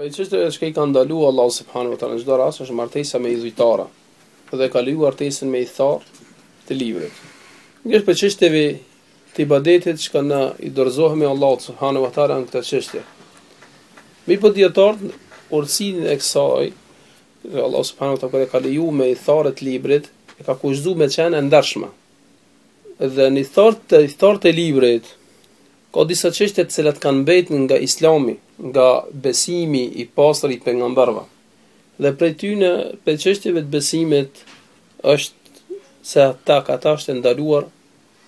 Ajo çështje që i ka ndaluar Allahu subhanahu wa taala në çdo rast është martesa me idhujtarë dhe e ka lejuar martesën me ithtarë të librit. Kjo është prej çështjeve të ibadetit që na i dorëzohemi Allahut subhanahu wa taala në këtë çështje. Mirëpo dietarët urtësinë e kësaj dhe Allahu subhanahu wa taala ka lejuar me ithtarët e librit e ka kushtëzu me qenë e ndershme. Dhe ithtarët, ithtarët e librit, ka disa çështje të cilat kanë mbetë nga Islami, nga besimi i pastër i pejgamberëve. Dhe prej tyre, prej çështjeve të besimit është se tek ata është e ndaluar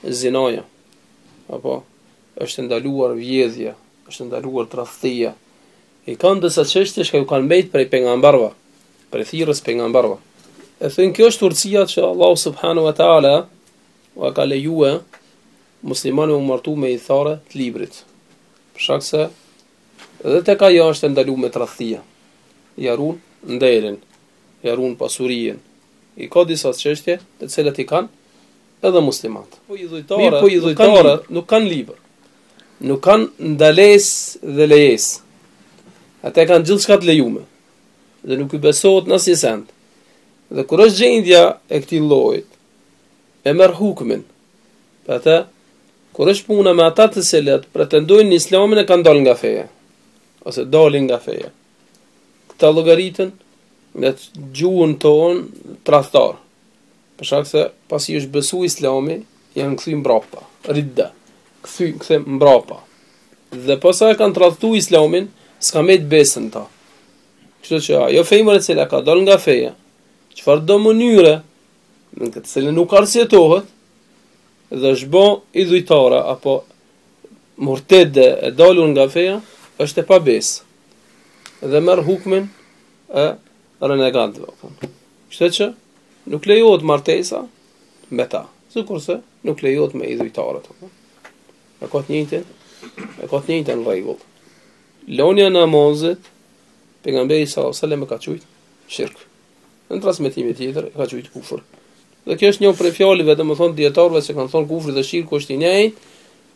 zinaja. Apo është e ndaluar vjedhja, është e ndaluar tradhtia. I kanë disa çështje që u kanë mbetë prej pejgamberëve. prej thirrjes së pejgamberëve. Domethënë kjo është urtësia që Allahu subhanahu wa taala u ka lejue muslimanëve me u martu me ithtare të librit. Për shkak se edhe tek ajo është e ndalume tradhtia. Ia run nderin, ia run pasurinë. I ka disa çështje të cilat i kanë edhe muslimanët. Po idhujtarët, mirëpo idhujtarët nuk kanë libër. Nuk kanë ndalesë dhe lejesë. Ata kanë gjithçka të lejume. dhe nuk i besohet në asnjë send. Dhe kur është gjendja e këtij llojit, e merr hukmin. Për atë, kur është puna me ata të cilët pretendojnë islamin e kanë dalë nga feja, ose dalin nga feja. Këta llogariten në gjuhën tonë tradhtarë. Për shkak se pasi i është besu Islami, janë kthy mbrapa, ridda, kthy, kthim mbrapa. Dhe pasi e kanë tradhtu Islamin, s'ka me të besë në ta. Kështu që ajo femër e cila ka dal nga feja, çfarëdo mënyre, në të cilën nuk arsyetohet, dhe është bo idhujtare, apo murtede e dalur nga feja, është e pabesë. Dhe merr hukmin e renegatëve, o përën. Kështu që nuk lejohet martesa me ta, sikurse nuk lejohet me idhujtarët, o përën. E ka të njëjtin, e ka të njëjtin rregull. Lonja e namazit pejgamberi sallallahu alajhi wasallam e ka qujt shirk. Në transmetimin tjetër e ka qujt kufër. Dhe kjo është një prej fjalëve, domethënë dietarëve që kanë thënë kufri dhe shirku është i njëjtë,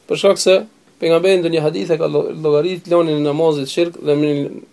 për shkak se pejgamberi në një hadith e ka llogarit lonjën e namazit shirk dhe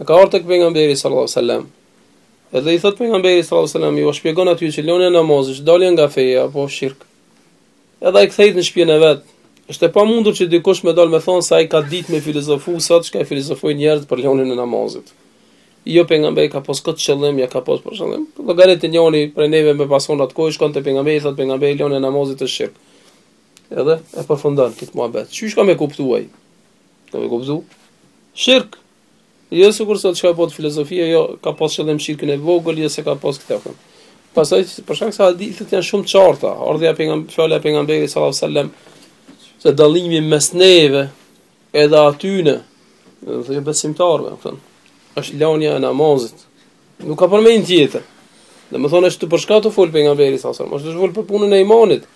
E ka ardh tek pejgamberi sallallahu alaihi wasallam. Edhe i thot pejgamberi sallallahu alaihi wasallam, ia shpjegon aty që lënia e namazit është dalje nga feja apo shirk. Edhe ai kthehet në shtëpinë e vet. Është e pamundur që dikush me dal me thon se ai ka ditë me filozofu sot çka filozofojnë njerëzit për lënien e namazit. Jo pejgamberi ka pas këtë qëllim, jo ka pas atë qëllim. Llogarite njëri prej neve me pas kon atë kohë shkon te pejgamberi, thot pejgamberi lënia e namazit është shirk. Edhe e përfundon këtë muhabet. Qysh ka me kuptu ai? Ka me kuptu shirk. Jo sikur sot çka bon filozofia jo ka pas qëllim shirkun e vogël jo se ka pas këtë apo. Pastaj për shkak se hadithet janë shumë të qarta, erdh e pejgamberit fjala e pejgamberit sallallahu alajhi wasallam se dallimi mes neve edhe atyne, do të thotë jo besimtarëve, kupton? Është lënia e namazit. Nuk ka përmend tjetër. Domethënë është për shkak tu fol pejgamberi s.a.s., osht tu fol për punën e imanit.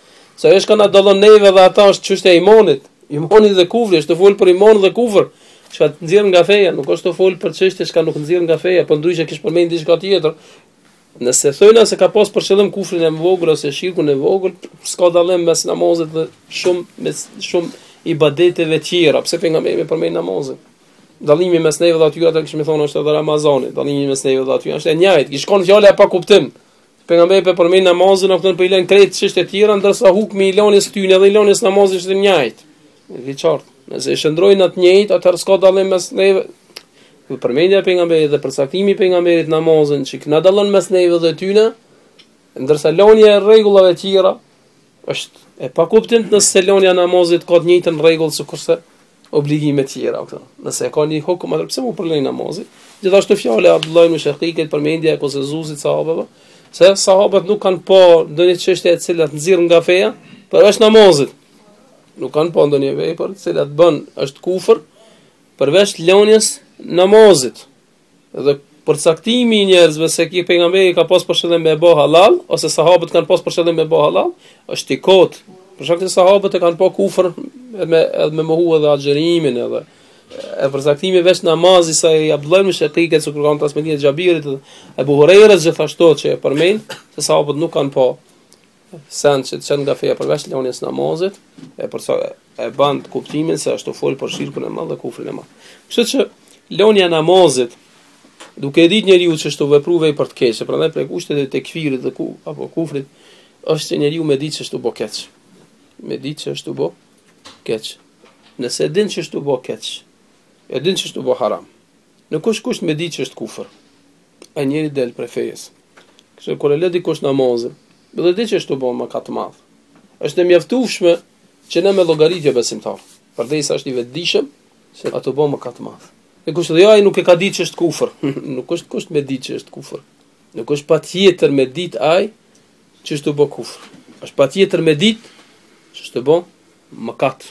Se çështja që na dallon neve dhe ata është çështja e imanit. Imani dhe kufri është tu fol për iman dhe kufër, çka të nxjerr nga feja, nuk është tu fol për çështje që nuk nxjerr nga feja, po ndryshe kish përmend diçka tjetër. Nëse thojna se ka pas për qëllim kufrin e vogël ose shirkun e vogël, s'ka dallim mes namazit dhe shumë mes shumë ibadeteve tjera, pse pejgamberi përmend namazin. Dallimi mes neve dhe atyne kish me thonë është edhe Ramazani, dallimi mes neve dhe atyne është e njëjtë. Kish kon fjala pa kuptim. Pejgamberi pe përmend namazin, apo po i lën krejt çështjet tjera, ndërsa hukmi i lënies tyne edhe i lënies namazit është i njëjtë. Dhe qartë, nëse e shndrrojnë të njëjtë, atëherë s'ka dallim mes neve. Ju përmendja pejgamberit dhe përcaktimi i pejgamberit namazin që na dallon mes neve dhe tyne, ndërsa lënia e rregullave të tjera është e pa kuptim nëse lënia namazit ka të njëjtën rregull sikurse obligime tjera këto. Nëse e ka një hukum atëherë pse mu përmend namazi? Gjithashtu fjala e Abdullah ibn Shaqiqit përmendja e konsenzusit të sahabeve, se sahabët nuk kanë pa ndonjë çështje e cila të nxirr nga feja, përveç namazit. Nuk kanë pa ndonjë vepër e cila të bën është kufër përveç lënies namazit. Dhe përcaktimi i njerëzve se ky pejgamberi ka pas për qëllim me bë halal ose sahabët kanë pas për qëllim me bë halal, është i kot. Për shkak se sahabët e kanë pa kufër me edhe me mohu edhe agjërimin edhe e përcaktimi veç namazit sa i Abdullah ibn Shaqiqit sikur kanë transmetime Xhabirit dhe Abu Hurairës gjithashtu që e përmend se sahabët nuk kanë pa Sen që të qet nga feja përveç lënies namazit, e për sa e bën kuptimin se asht tu fol për shirkun e madh dhe kufrin e madh. Kështu që lënia e namazit duke e ditë njeriu që asht tu vepru vepër të keqe, prandaj prej kushteve tekfirit dhe ku apo kufrit është që njeriu me ditë që asht tu bë keq. Me ditë që asht tu bë keq. Nëse din që asht tu bë keq, e din që asht tu bë haram. Nuk është kusht me ditë që është kufër. Ai njeri del prej fesë. Kështu kur e lë dikush namazin, duke ditë që është tu bën mëkat të madh. Është e mjaftueshme që ne me llogarit jo besimtar, përderisa është i vetëdijshëm se asht tu bën mëkat të madh. Dhe kush thotë jo ai nuk e ka ditë që është kufër. nuk është kusht me ditë që është kufër. Nuk është patjetër me ditë ai që është tu bë kufër. Është patjetër me ditë që është tu bë mëkat.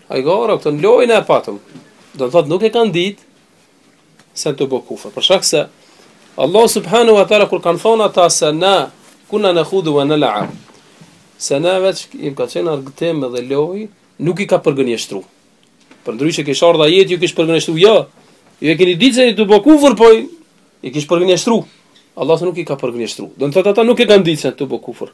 Ai ka, o ra, këtë lojë na e patëm. Do të thotë nuk e kanë ditë se të bë kufër. Për shkak se Allah subhanahu wa taala kur kanë thonë ata se inna kunna nakhudu wa nal'ab. Se na veç na ka qenë argëtim dhe lojë, nuk i ka përgënjeshtru. Përndryshe kish ardh ajeti ju kish përgënjeshtru jo. Ju e keni ditë se të bë kufër, po i kish përgënjeshtru. Allah nuk i ka përgënjeshtru. Do të thotë ata nuk e kanë ditë se të bë kufër.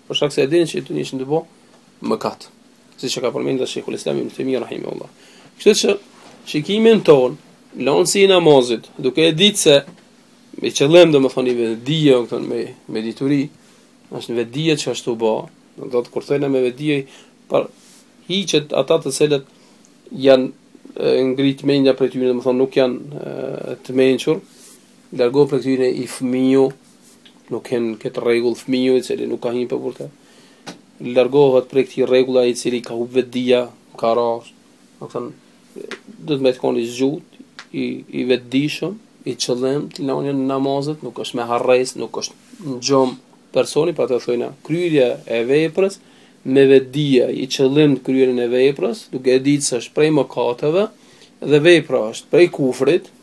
për shkak se e dinin që e dijshin të bën mëkat, siç e ka përmendur Sheikhul Islam Ibn Taymiyyah rahimahullah. Kështu që shikimin ton, lënësi i namazit, duke e ditë se me qëllim domethënë i vetëdije, domethënë me me dituri, është në vetëdije që ashtu bë, do të thotë kur thënë me vetëdije, po hiqen ata të cilët ju ka ngrit mendja prej tyre, domethënë nuk janë të mençur, Largohet prej këtyre edhe fëmiu nuk hin n'kët rregull fëmiu i cili nuk ka hi n'pubertet largohet prej këtij rregulli ai i cili ka humb vetdijen ka ra do të thotë duhet me kon i zgjut i i vetdijshëm e qëllimisht i len namazet nuk është me harres nuk është në gjum personi po të thojmë kryerja e veprës me vetdije e qëllimisht kryerjen e veprës duke e ditë se është prej mëkateve dhe vepra është prej kufrit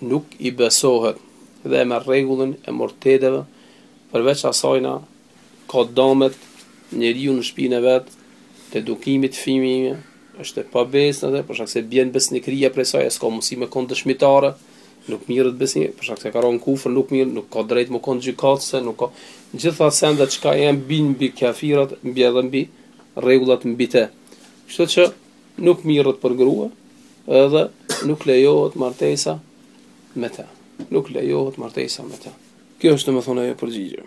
nuk i besohet edhe me rregullin e murtedeve përveç asajna ka dëmet njeriu në shpinë e vet të edukimit fëmijëve është e pabesë edhe për shkak se bjen besnikëria prej saj e s'ka mundësi me kon dëshmitare nuk mirret besimi për shkak se ka rënë n'kufër nuk mirret nuk ka drejt me kon gjykatëse nuk ka gjitha sendet çka i bin mbi kafirat bin edhe bin rregullat mbi të kështu që Nuk mirret për grua edhe nuk lejohet martesa me të. Nuk lejohet martesa me të. Kjo është domethënë ajo përgjigje.